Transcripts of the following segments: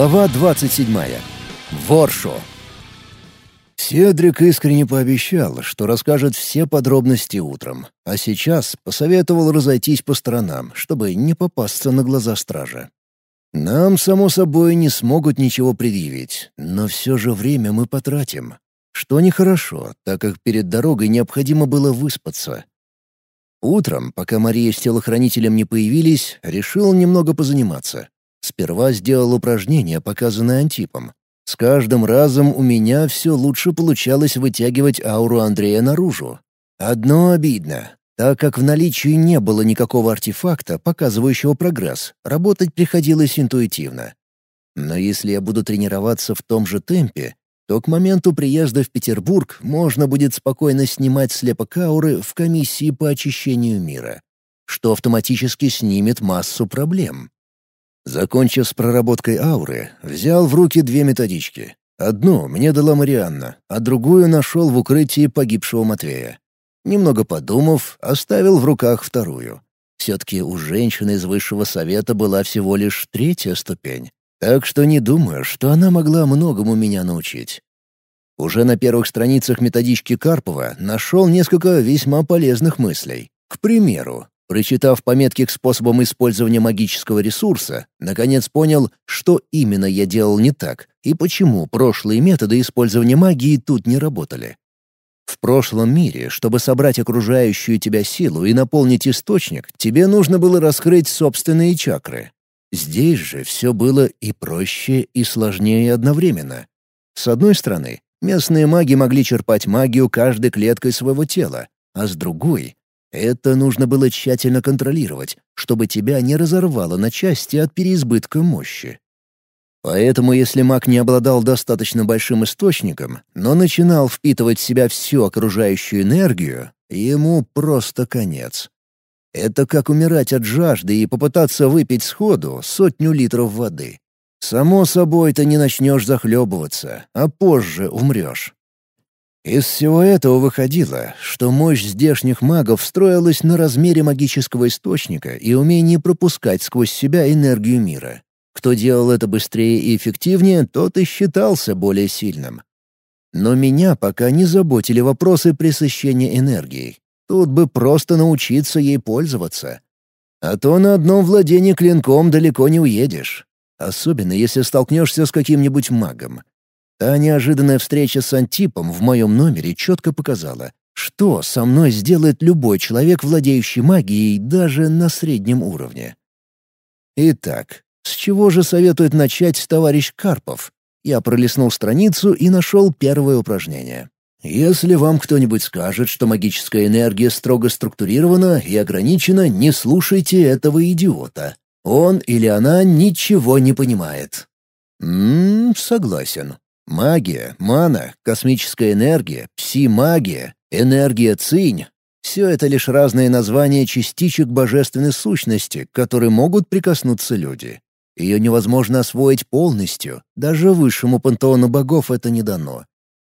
Глава 27. Воршу. Седрик искренне пообещал, что расскажет все подробности утром, а сейчас посоветовал разойтись по сторонам, чтобы не попасться на глаза стража. Нам, само собой, не смогут ничего предъявить, но все же время мы потратим. Что нехорошо, так как перед дорогой необходимо было выспаться. Утром, пока Мария с телохранителем не появились, решил немного позаниматься. Сперва сделал упражнение, показанное Антипом. С каждым разом у меня все лучше получалось вытягивать ауру Андрея наружу. Одно обидно. Так как в наличии не было никакого артефакта, показывающего прогресс, работать приходилось интуитивно. Но если я буду тренироваться в том же темпе, то к моменту приезда в Петербург можно будет спокойно снимать слепок ауры в комиссии по очищению мира, что автоматически снимет массу проблем. Закончив с проработкой ауры, взял в руки две методички. Одну мне дала Марианна, а другую нашел в укрытии погибшего Матвея. Немного подумав, оставил в руках вторую. Все-таки у женщины из высшего совета была всего лишь третья ступень, так что не думаю, что она могла многому меня научить. Уже на первых страницах методички Карпова нашел несколько весьма полезных мыслей. К примеру, Прочитав пометки к способам использования магического ресурса, наконец понял, что именно я делал не так и почему прошлые методы использования магии тут не работали. В прошлом мире, чтобы собрать окружающую тебя силу и наполнить источник, тебе нужно было раскрыть собственные чакры. Здесь же все было и проще, и сложнее одновременно. С одной стороны, местные маги могли черпать магию каждой клеткой своего тела, а с другой это нужно было тщательно контролировать, чтобы тебя не разорвало на части от переизбытка мощи. Поэтому если маг не обладал достаточно большим источником, но начинал впитывать в себя всю окружающую энергию, ему просто конец. Это как умирать от жажды и попытаться выпить сходу сотню литров воды. Само собой, ты не начнешь захлебываться, а позже умрешь. Из всего этого выходило, что мощь здешних магов строилась на размере магического источника и умении пропускать сквозь себя энергию мира. Кто делал это быстрее и эффективнее, тот и считался более сильным. Но меня пока не заботили вопросы пресыщения энергией. Тут бы просто научиться ей пользоваться. А то на одном владении клинком далеко не уедешь. Особенно если столкнешься с каким-нибудь магом. Та неожиданная встреча с Антипом в моем номере четко показала, что со мной сделает любой человек, владеющий магией даже на среднем уровне. Итак, с чего же советует начать товарищ Карпов? Я пролистнул страницу и нашел первое упражнение. Если вам кто-нибудь скажет, что магическая энергия строго структурирована и ограничена, не слушайте этого идиота. Он или она ничего не понимает. Ммм, согласен. Магия, мана, космическая энергия, пси-магия, энергия цинь — все это лишь разные названия частичек божественной сущности, к которой могут прикоснуться люди. Ее невозможно освоить полностью, даже высшему пантеону богов это не дано.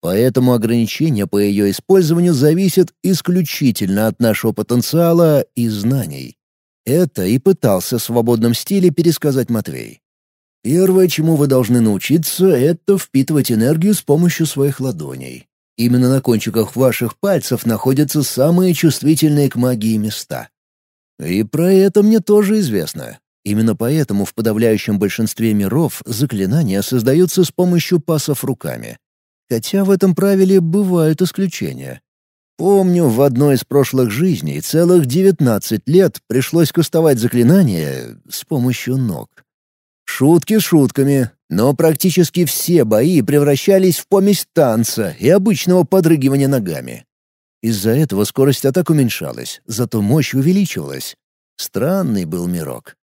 Поэтому ограничения по ее использованию зависят исключительно от нашего потенциала и знаний. Это и пытался в свободном стиле пересказать Матвей. Первое, чему вы должны научиться, это впитывать энергию с помощью своих ладоней. Именно на кончиках ваших пальцев находятся самые чувствительные к магии места. И про это мне тоже известно. Именно поэтому в подавляющем большинстве миров заклинания создаются с помощью пасов руками. Хотя в этом правиле бывают исключения. Помню, в одной из прошлых жизней целых 19 лет пришлось кастовать заклинания с помощью ног. Шутки шутками, но практически все бои превращались в помесь танца и обычного подрыгивания ногами. Из-за этого скорость атак уменьшалась, зато мощь увеличивалась. Странный был мирок.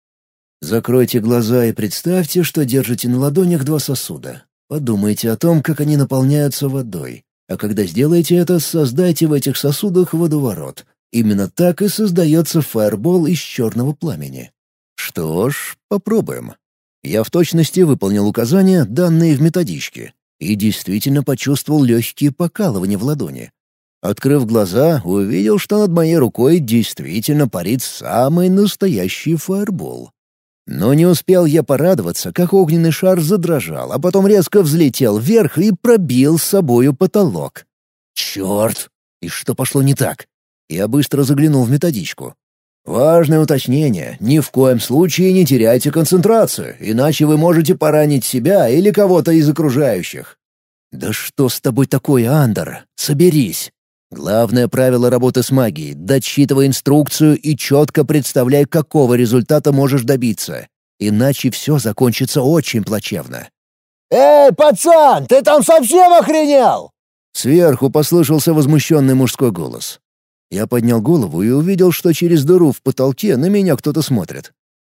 Закройте глаза и представьте, что держите на ладонях два сосуда. Подумайте о том, как они наполняются водой. А когда сделаете это, создайте в этих сосудах водоворот. Именно так и создается фаербол из черного пламени. Что ж, попробуем. Я в точности выполнил указания, данные в методичке, и действительно почувствовал легкие покалывания в ладони. Открыв глаза, увидел, что над моей рукой действительно парит самый настоящий фаербол. Но не успел я порадоваться, как огненный шар задрожал, а потом резко взлетел вверх и пробил с собою потолок. Черт! И что пошло не так? Я быстро заглянул в методичку. Важное уточнение. Ни в коем случае не теряйте концентрацию, иначе вы можете поранить себя или кого-то из окружающих. Да что с тобой такое, Андер? Соберись. Главное правило работы с магией — дочитывай инструкцию и четко представляй, какого результата можешь добиться. Иначе все закончится очень плачевно. «Эй, пацан, ты там совсем охренел?» Сверху послышался возмущенный мужской голос. Я поднял голову и увидел, что через дыру в потолке на меня кто-то смотрит.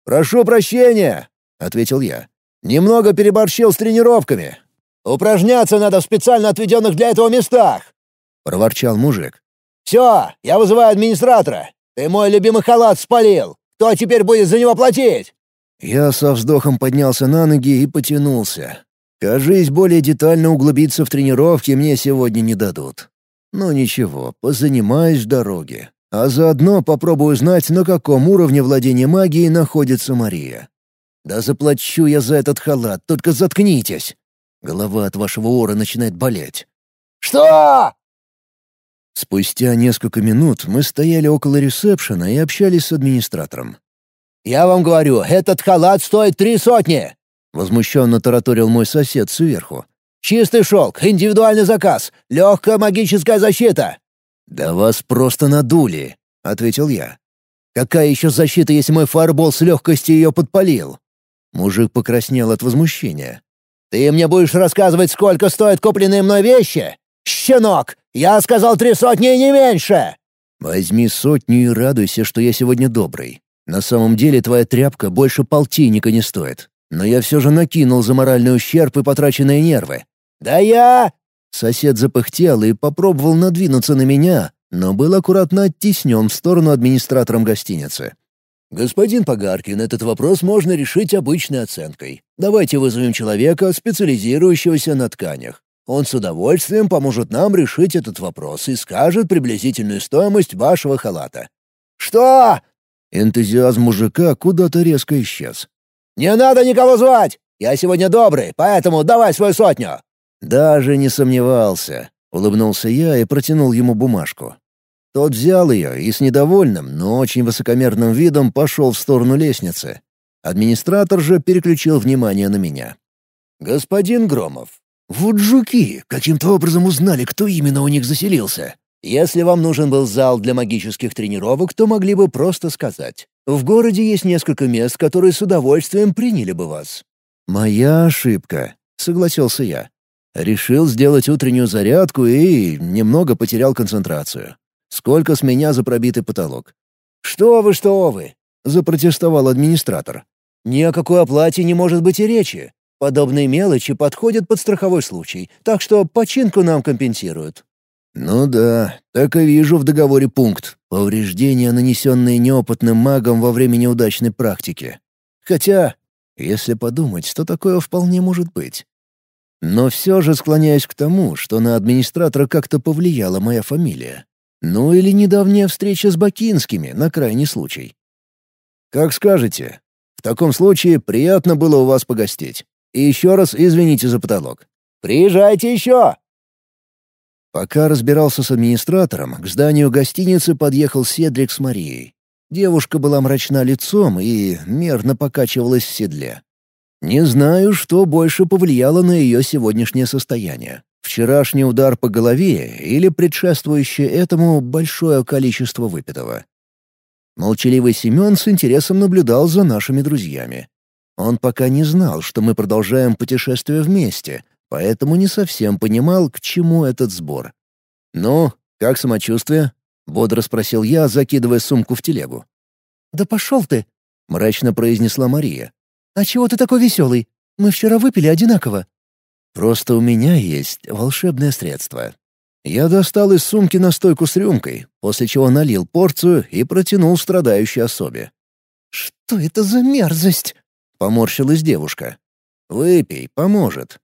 «Прошу прощения!» — ответил я. «Немного переборщил с тренировками. Упражняться надо в специально отведенных для этого местах!» — проворчал мужик. «Все, я вызываю администратора. Ты мой любимый халат спалил. Кто теперь будет за него платить?» Я со вздохом поднялся на ноги и потянулся. Кажись, более детально углубиться в тренировки мне сегодня не дадут. Но ничего, позанимаюсь в дороге. А заодно попробую знать, на каком уровне владения магией находится Мария. Да заплачу я за этот халат, только заткнитесь. Голова от вашего ора начинает болеть. «Что?» Спустя несколько минут мы стояли около ресепшена и общались с администратором. «Я вам говорю, этот халат стоит три сотни!» — возмущенно тараторил мой сосед сверху. «Чистый шелк, индивидуальный заказ, легкая магическая защита!» «Да вас просто надули!» — ответил я. «Какая еще защита, если мой фарбол с легкостью ее подпалил?» Мужик покраснел от возмущения. «Ты мне будешь рассказывать, сколько стоят купленные мной вещи? Щенок, я сказал три сотни и не меньше!» «Возьми сотню и радуйся, что я сегодня добрый. На самом деле твоя тряпка больше полтинника не стоит. Но я все же накинул за моральный ущерб и потраченные нервы. «Да я...» Сосед запыхтел и попробовал надвинуться на меня, но был аккуратно оттеснен в сторону администратором гостиницы. «Господин Погаркин, этот вопрос можно решить обычной оценкой. Давайте вызовем человека, специализирующегося на тканях. Он с удовольствием поможет нам решить этот вопрос и скажет приблизительную стоимость вашего халата». «Что?» Энтузиазм мужика куда-то резко исчез. «Не надо никого звать! Я сегодня добрый, поэтому давай свою сотню!» «Даже не сомневался», — улыбнулся я и протянул ему бумажку. Тот взял ее и с недовольным, но очень высокомерным видом пошел в сторону лестницы. Администратор же переключил внимание на меня. «Господин Громов, вот жуки каким-то образом узнали, кто именно у них заселился. Если вам нужен был зал для магических тренировок, то могли бы просто сказать. В городе есть несколько мест, которые с удовольствием приняли бы вас». «Моя ошибка», — согласился я. Решил сделать утреннюю зарядку и немного потерял концентрацию. Сколько с меня за пробитый потолок? «Что вы, что вы!» — запротестовал администратор. «Ни о какой оплате не может быть и речи. Подобные мелочи подходят под страховой случай, так что починку нам компенсируют». «Ну да, так и вижу в договоре пункт. Повреждения, нанесенные неопытным магом во время неудачной практики. Хотя, если подумать, то такое вполне может быть. Но все же склоняюсь к тому, что на администратора как-то повлияла моя фамилия. Ну или недавняя встреча с Бакинскими, на крайний случай. Как скажете. В таком случае приятно было у вас погостить. И еще раз извините за потолок. «Приезжайте еще!» Пока разбирался с администратором, к зданию гостиницы подъехал Седрик с Марией. Девушка была мрачна лицом и мерно покачивалась в седле. Не знаю, что больше повлияло на ее сегодняшнее состояние. Вчерашний удар по голове или предшествующее этому большое количество выпитого. Молчаливый Семен с интересом наблюдал за нашими друзьями. Он пока не знал, что мы продолжаем путешествие вместе, поэтому не совсем понимал, к чему этот сбор. «Ну, как самочувствие?» — бодро спросил я, закидывая сумку в телегу. «Да пошел ты!» — мрачно произнесла Мария. «А чего ты такой веселый? Мы вчера выпили одинаково». «Просто у меня есть волшебное средство». Я достал из сумки настойку с рюмкой, после чего налил порцию и протянул страдающей особе. «Что это за мерзость?» — поморщилась девушка. «Выпей, поможет.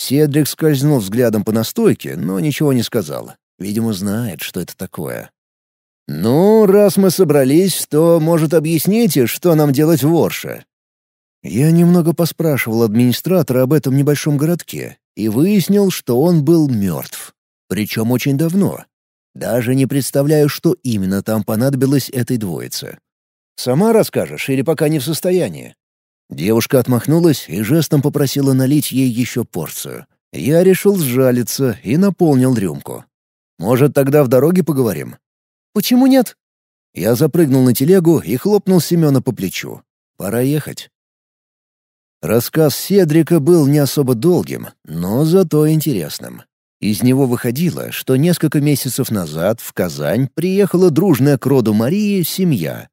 Седрик скользнул взглядом по настойке, но ничего не сказал. Видимо, знает, что это такое. «Ну, раз мы собрались, то, может, объясните, что нам делать в Орше?» Я немного поспрашивал администратора об этом небольшом городке и выяснил, что он был мертв. Причем очень давно. Даже не представляю, что именно там понадобилось этой двоице. «Сама расскажешь или пока не в состоянии?» Девушка отмахнулась и жестом попросила налить ей еще порцию. Я решил сжалиться и наполнил рюмку. «Может, тогда в дороге поговорим?» «Почему нет?» Я запрыгнул на телегу и хлопнул Семена по плечу. «Пора ехать». Рассказ Седрика был не особо долгим, но зато интересным. Из него выходило, что несколько месяцев назад в Казань приехала дружная к роду Марии семья.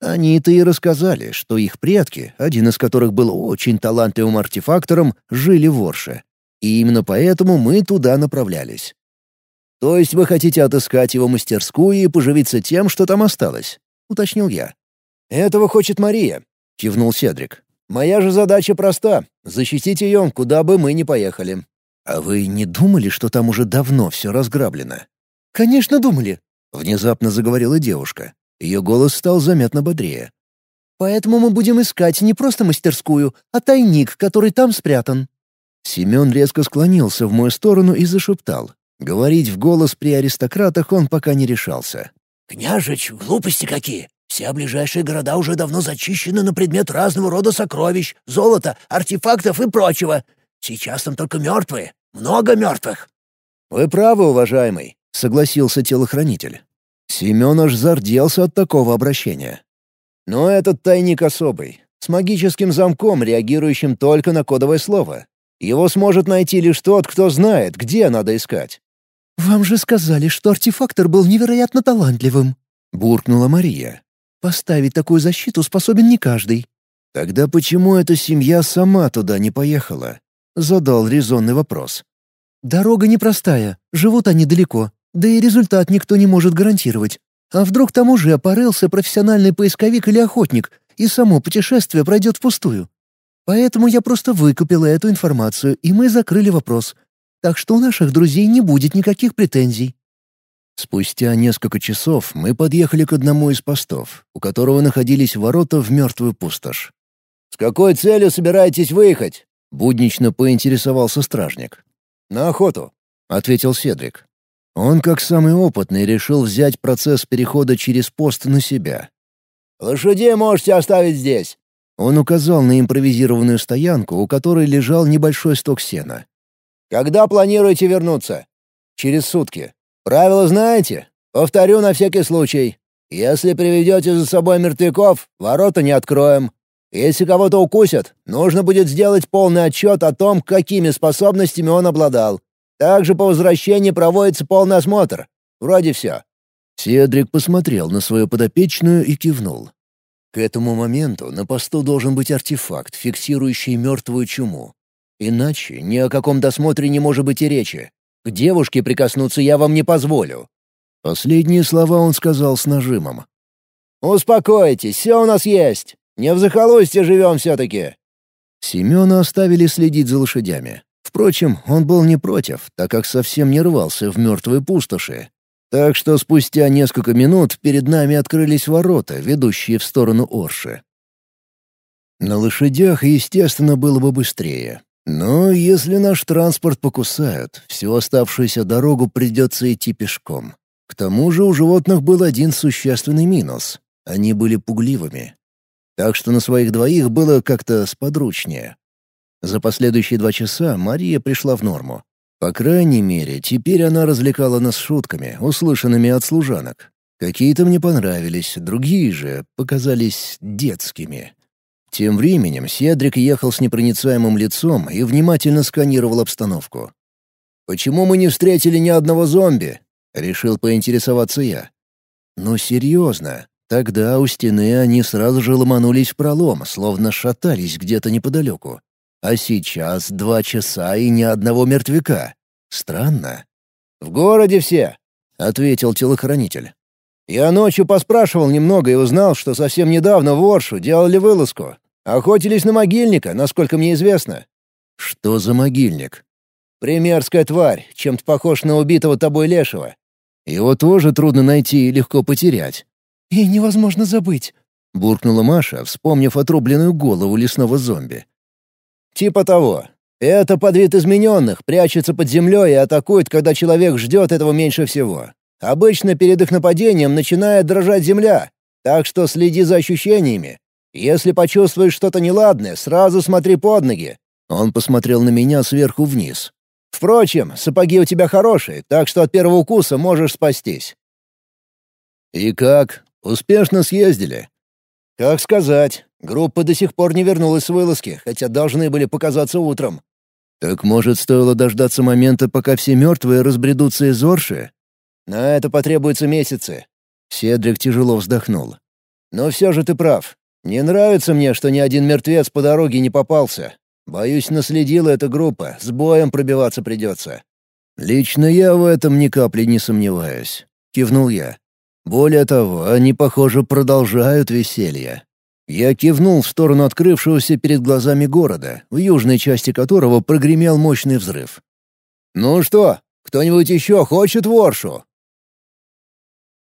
Они-то и рассказали, что их предки, один из которых был очень талантливым артефактором, жили в Орше. И именно поэтому мы туда направлялись. «То есть вы хотите отыскать его мастерскую и поживиться тем, что там осталось?» — уточнил я. «Этого хочет Мария», — кивнул Седрик. «Моя же задача проста — защитить ее, куда бы мы ни поехали». «А вы не думали, что там уже давно все разграблено?» «Конечно думали», — внезапно заговорила девушка. Ее голос стал заметно бодрее. «Поэтому мы будем искать не просто мастерскую, а тайник, который там спрятан». Семен резко склонился в мою сторону и зашептал. Говорить в голос при аристократах он пока не решался. «Княжич, глупости какие! Все ближайшие города уже давно зачищены на предмет разного рода сокровищ, золота, артефактов и прочего. Сейчас там только мертвые. Много мертвых». «Вы правы, уважаемый», — согласился телохранитель. Семен аж зарделся от такого обращения. «Но этот тайник особый, с магическим замком, реагирующим только на кодовое слово. Его сможет найти лишь тот, кто знает, где надо искать. «Вам же сказали, что артефактор был невероятно талантливым», — буркнула Мария. «Поставить такую защиту способен не каждый». «Тогда почему эта семья сама туда не поехала?» — задал резонный вопрос. «Дорога непростая, живут они далеко, да и результат никто не может гарантировать. А вдруг там уже порылся профессиональный поисковик или охотник, и само путешествие пройдет впустую? Поэтому я просто выкупила эту информацию, и мы закрыли вопрос. Так что у наших друзей не будет никаких претензий». Спустя несколько часов мы подъехали к одному из постов, у которого находились ворота в мертвую пустошь. «С какой целью собираетесь выехать?» — буднично поинтересовался стражник. «На охоту», — ответил Седрик. Он, как самый опытный, решил взять процесс перехода через пост на себя. «Лошадей можете оставить здесь», он указал на импровизированную стоянку, у которой лежал небольшой сток сена. Когда планируете вернуться? Через сутки. Правила знаете? Повторю на всякий случай. Если приведете за собой мертвяков, ворота не откроем. Если кого-то укусят, нужно будет сделать полный отчет о том, какими способностями он обладал. Также по возвращении проводится полный осмотр. Вроде все». Седрик посмотрел на свою подопечную и кивнул. К этому моменту на посту должен быть артефакт, фиксирующий мертвую чуму. Иначе ни о каком досмотре не может быть и речи. К девушке прикоснуться я вам не позволю». Последние слова он сказал с нажимом. «Успокойтесь, все у нас есть. Не в захолустье живем все-таки». Семена оставили следить за лошадями. Впрочем, он был не против, так как совсем не рвался в мертвые пустоши. Так что спустя несколько минут перед нами открылись ворота, ведущие в сторону Орши. На лошадях, естественно, было бы быстрее. Но если наш транспорт покусают, всю оставшуюся дорогу придется идти пешком. К тому же у животных был один существенный минус — они были пугливыми. Так что на своих двоих было как-то сподручнее. За последующие два часа Мария пришла в норму. По крайней мере, теперь она развлекала нас шутками, услышанными от служанок. Какие-то мне понравились, другие же показались детскими. Тем временем Седрик ехал с непроницаемым лицом и внимательно сканировал обстановку. «Почему мы не встретили ни одного зомби?» — решил поинтересоваться я. «Ну, серьезно. Тогда у стены они сразу же ломанулись в пролом, словно шатались где-то неподалеку. А сейчас два часа и ни одного мертвяка. Странно». «В городе все», — ответил телохранитель. «Я ночью поспрашивал немного и узнал, что совсем недавно в Оршу делали вылазку. Охотились на могильника, насколько мне известно». «Что за могильник?» «Примерская тварь, чем-то похож на убитого тобой лешего. Его тоже трудно найти и легко потерять». «И невозможно забыть», — буркнула Маша, вспомнив отрубленную голову лесного зомби. «Типа того. Это подвид измененных, прячется под землей и атакует, когда человек ждет этого меньше всего. Обычно перед их нападением начинает дрожать земля, так что следи за ощущениями. Если почувствуешь что-то неладное, сразу смотри под ноги». Он посмотрел на меня сверху вниз. «Впрочем, сапоги у тебя хорошие, так что от первого укуса можешь спастись». «И как? Успешно съездили?» «Как сказать. Группа до сих пор не вернулась с вылазки, хотя должны были показаться утром». «Так, может, стоило дождаться момента, пока все мертвые разбредутся из Орши?» «На это потребуются месяцы». Седрик тяжело вздохнул. «Но все же ты прав. Не нравится мне, что ни один мертвец по дороге не попался. Боюсь, наследила эта группа, с боем пробиваться придется». «Лично я в этом ни капли не сомневаюсь», — кивнул я. Более того, они, похоже, продолжают веселье. Я кивнул в сторону открывшегося перед глазами города, в южной части которого прогремел мощный взрыв. «Ну что, кто-нибудь еще хочет воршу?»